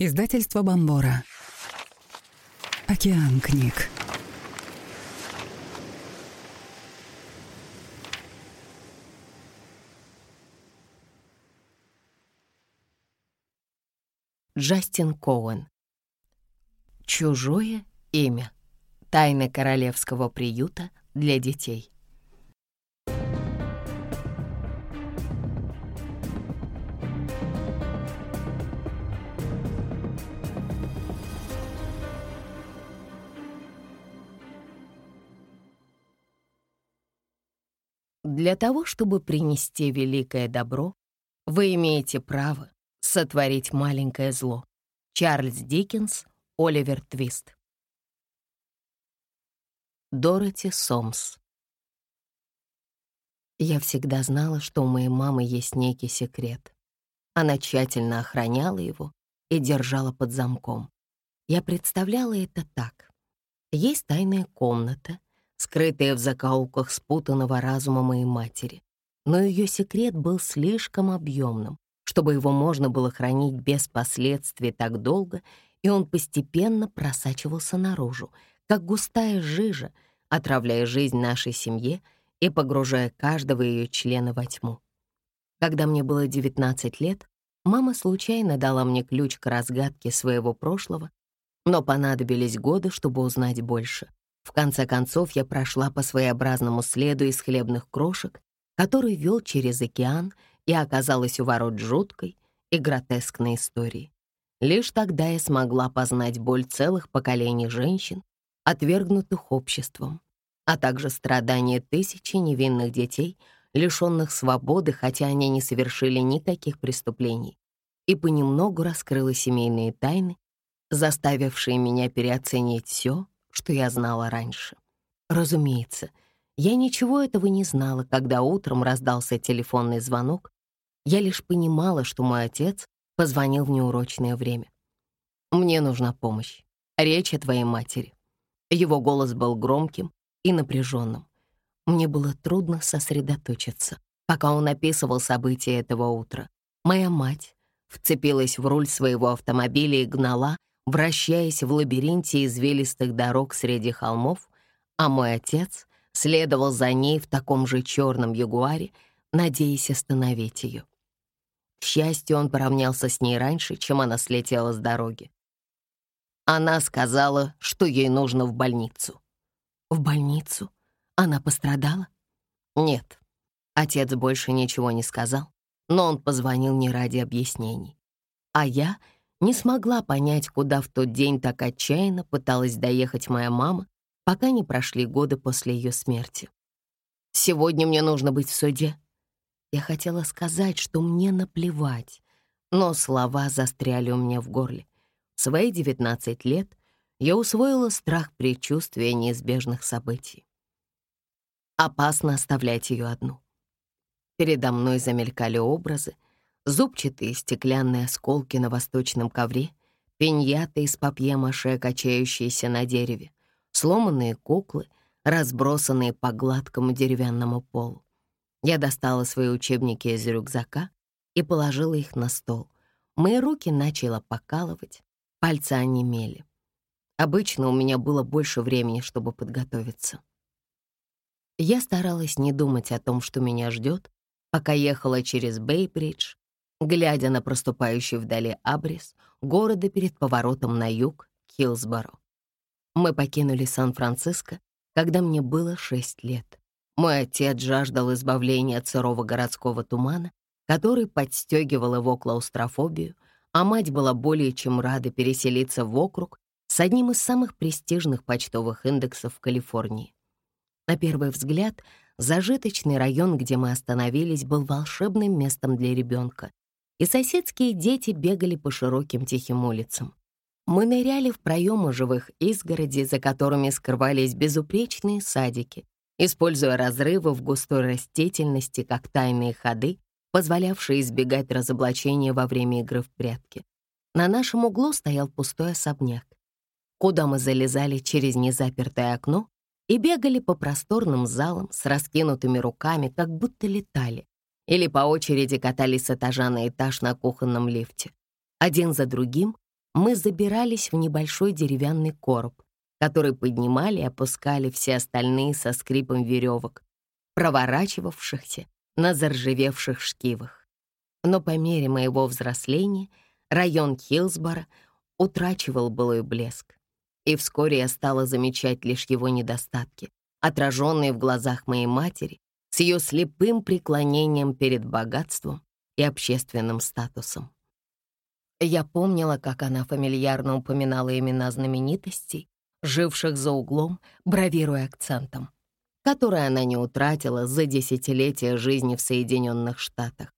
Издательство Бомбора. Океан книг. Джастин Коуэн. Чужое имя. Тайны королевского приюта для детей. Для того, чтобы принести великое добро, вы имеете право сотворить маленькое зло. Чарльз Диккенс, Оливер Твист. Дороти Сомс. Я всегда знала, что у моей мамы есть некий секрет. Она тщательно охраняла его и держала под замком. Я представляла это так. Есть тайная комната, скрытая в закоулках спутанного разума моей матери. Но ее секрет был слишком объемным, чтобы его можно было хранить без последствий так долго, и он постепенно просачивался наружу, как густая жижа, отравляя жизнь нашей семье и погружая каждого ее члена во тьму. Когда мне было 19 лет, мама случайно дала мне ключ к разгадке своего прошлого, но понадобились годы, чтобы узнать больше. В конце концов, я прошла по своеобразному следу из хлебных крошек, который вел через океан и оказалась у ворот жуткой и гротескной истории. Лишь тогда я смогла познать боль целых поколений женщин, отвергнутых обществом, а также страдания тысячи невинных детей, лишенных свободы, хотя они не совершили никаких преступлений, и понемногу раскрыла семейные тайны, заставившие меня переоценить все, что я знала раньше. Разумеется, я ничего этого не знала, когда утром раздался телефонный звонок. Я лишь понимала, что мой отец позвонил в неурочное время. «Мне нужна помощь. Речь о твоей матери». Его голос был громким и напряженным. Мне было трудно сосредоточиться, пока он описывал события этого утра. Моя мать вцепилась в руль своего автомобиля и гнала, вращаясь в лабиринте извилистых дорог среди холмов, а мой отец следовал за ней в таком же черном ягуаре, надеясь остановить ее. К счастью, он поравнялся с ней раньше, чем она слетела с дороги. Она сказала, что ей нужно в больницу. В больницу? Она пострадала? Нет. Отец больше ничего не сказал, но он позвонил не ради объяснений. А я не смогла понять, куда в тот день так отчаянно пыталась доехать моя мама, пока не прошли годы после ее смерти. «Сегодня мне нужно быть в суде». Я хотела сказать, что мне наплевать, но слова застряли у меня в горле. В свои 19 лет я усвоила страх предчувствия неизбежных событий. Опасно оставлять ее одну. Передо мной замелькали образы, зубчатые стеклянные осколки на восточном ковре, пиньяты из папье-маше, качающиеся на дереве, сломанные куклы, разбросанные по гладкому деревянному полу. Я достала свои учебники из рюкзака и положила их на стол. Мои руки начало покалывать, пальцы онемели. Обычно у меня было больше времени, чтобы подготовиться. Я старалась не думать о том, что меня ждет, пока ехала через Бейбридж глядя на проступающий вдали абрис города перед поворотом на юг, Хиллсборо. Мы покинули Сан-Франциско, когда мне было шесть лет. Мой отец жаждал избавления от сырого городского тумана, который подстегивал его клаустрофобию, а мать была более чем рада переселиться в округ с одним из самых престижных почтовых индексов в Калифорнии. На первый взгляд, зажиточный район, где мы остановились, был волшебным местом для ребенка, и соседские дети бегали по широким тихим улицам. Мы ныряли в проемы живых изгородей, за которыми скрывались безупречные садики, используя разрывы в густой растительности как тайные ходы, позволявшие избегать разоблачения во время игры в прятки. На нашем углу стоял пустой особняк, куда мы залезали через незапертое окно и бегали по просторным залам с раскинутыми руками, как будто летали, или по очереди катались с этажа на этаж на кухонном лифте. Один за другим мы забирались в небольшой деревянный короб, который поднимали и опускали все остальные со скрипом веревок, проворачивавшихся на заржавевших шкивах. Но по мере моего взросления район Хилсбора утрачивал былой блеск, и вскоре я стала замечать лишь его недостатки, отраженные в глазах моей матери с ее слепым преклонением перед богатством и общественным статусом. Я помнила, как она фамильярно упоминала имена знаменитостей, живших за углом, бравируя акцентом, который она не утратила за десятилетия жизни в Соединенных Штатах.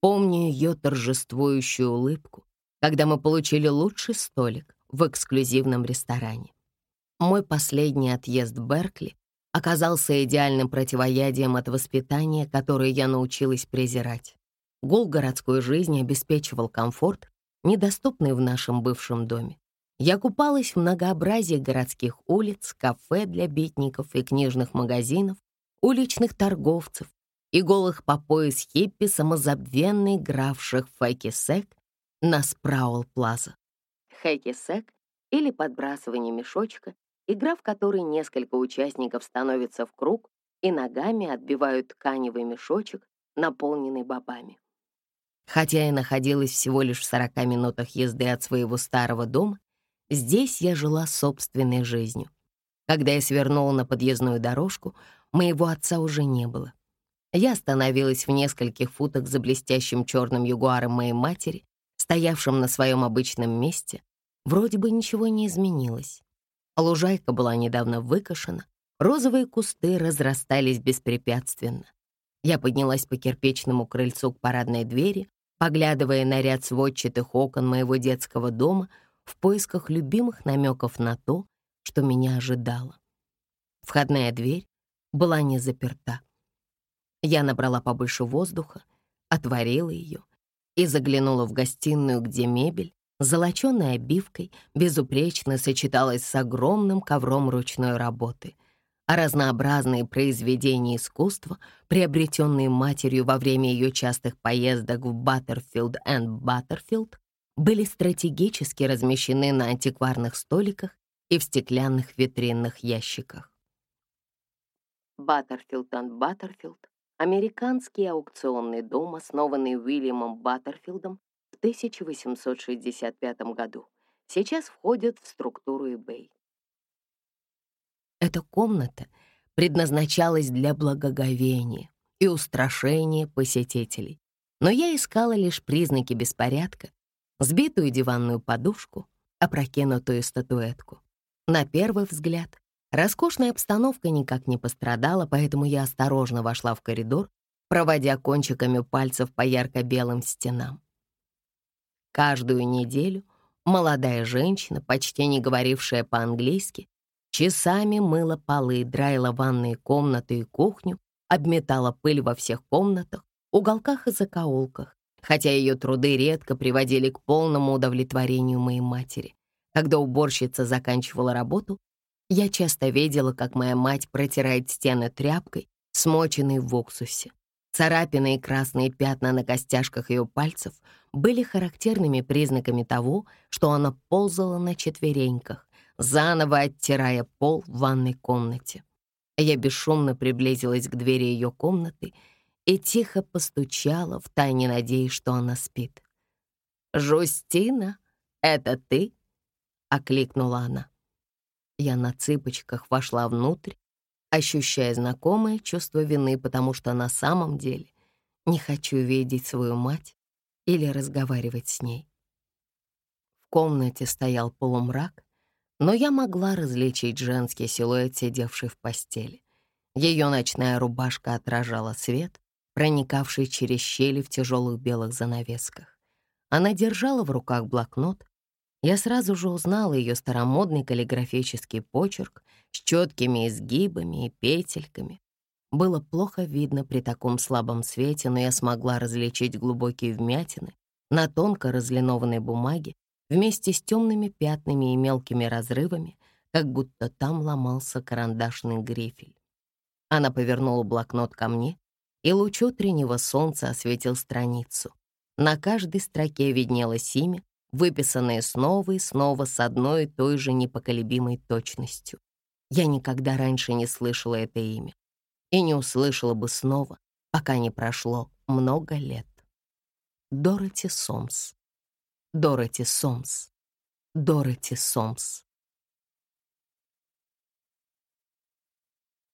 Помню ее торжествующую улыбку, когда мы получили лучший столик в эксклюзивном ресторане. Мой последний отъезд в Беркли оказался идеальным противоядием от воспитания, которое я научилась презирать. Гул городской жизни обеспечивал комфорт, недоступный в нашем бывшем доме. Я купалась в многообразии городских улиц, кафе для битников и книжных магазинов, уличных торговцев и голых по пояс хиппи, самозабвенно игравших в на Спраул-плаза. Хэки-сек или подбрасывание мешочка, игра, в которой несколько участников становятся в круг и ногами отбивают тканевый мешочек, наполненный бобами. Хотя я находилась всего лишь в 40 минутах езды от своего старого дома, Здесь я жила собственной жизнью. Когда я свернула на подъездную дорожку, моего отца уже не было. Я остановилась в нескольких футах за блестящим черным ягуаром моей матери, стоявшим на своем обычном месте. Вроде бы ничего не изменилось. Лужайка была недавно выкошена, розовые кусты разрастались беспрепятственно. Я поднялась по кирпичному крыльцу к парадной двери, поглядывая на ряд сводчатых окон моего детского дома — в поисках любимых намеков на то, что меня ожидало. Входная дверь была не заперта. Я набрала побольше воздуха, отворила ее и заглянула в гостиную, где мебель, золоченой обивкой, безупречно сочеталась с огромным ковром ручной работы, а разнообразные произведения искусства, приобретенные матерью во время ее частых поездок в Баттерфилд энд Баттерфилд, были стратегически размещены на антикварных столиках и в стеклянных витринных ящиках. Баттерфилд энд Баттерфилд — американский аукционный дом, основанный Уильямом Баттерфилдом 1865 году, сейчас входит в структуру eBay. Эта комната предназначалась для благоговения и устрашения посетителей, но я искала лишь признаки беспорядка сбитую диванную подушку, опрокинутую статуэтку. На первый взгляд, роскошная обстановка никак не пострадала, поэтому я осторожно вошла в коридор, проводя кончиками пальцев по ярко-белым стенам. Каждую неделю молодая женщина, почти не говорившая по-английски, часами мыла полы, драила ванные комнаты и кухню, обметала пыль во всех комнатах, уголках и закоулках, хотя ее труды редко приводили к полному удовлетворению моей матери. Когда уборщица заканчивала работу, я часто видела, как моя мать протирает стены тряпкой, смоченной в уксусе. Царапины и красные пятна на костяшках ее пальцев были характерными признаками того, что она ползала на четвереньках, заново оттирая пол в ванной комнате. Я бесшумно приблизилась к двери ее комнаты и тихо постучала, втайне надеясь, что она спит. «Жустина, это ты?» — окликнула она. Я на цыпочках вошла внутрь, ощущая знакомое чувство вины, потому что на самом деле не хочу видеть свою мать или разговаривать с ней. В комнате стоял полумрак, но я могла различить женский силуэт, сидевший в постели. Ее ночная рубашка отражала свет, проникавший через щели в тяжелых белых занавесках. Она держала в руках блокнот. Я сразу же узнала ее старомодный каллиграфический почерк с четкими изгибами и петельками. Было плохо видно при таком слабом свете, но я смогла различить глубокие вмятины на тонко разлинованной бумаге вместе с темными пятнами и мелкими разрывами, как будто там ломался карандашный грифель. Она повернула блокнот ко мне, и луч утреннего солнца осветил страницу. На каждой строке виднелось имя, выписанные снова и снова с одной и той же непоколебимой точностью. Я никогда раньше не слышала это имя и не услышала бы снова, пока не прошло много лет. Дороти Сомс. Дороти Сомс. Дороти Сомс.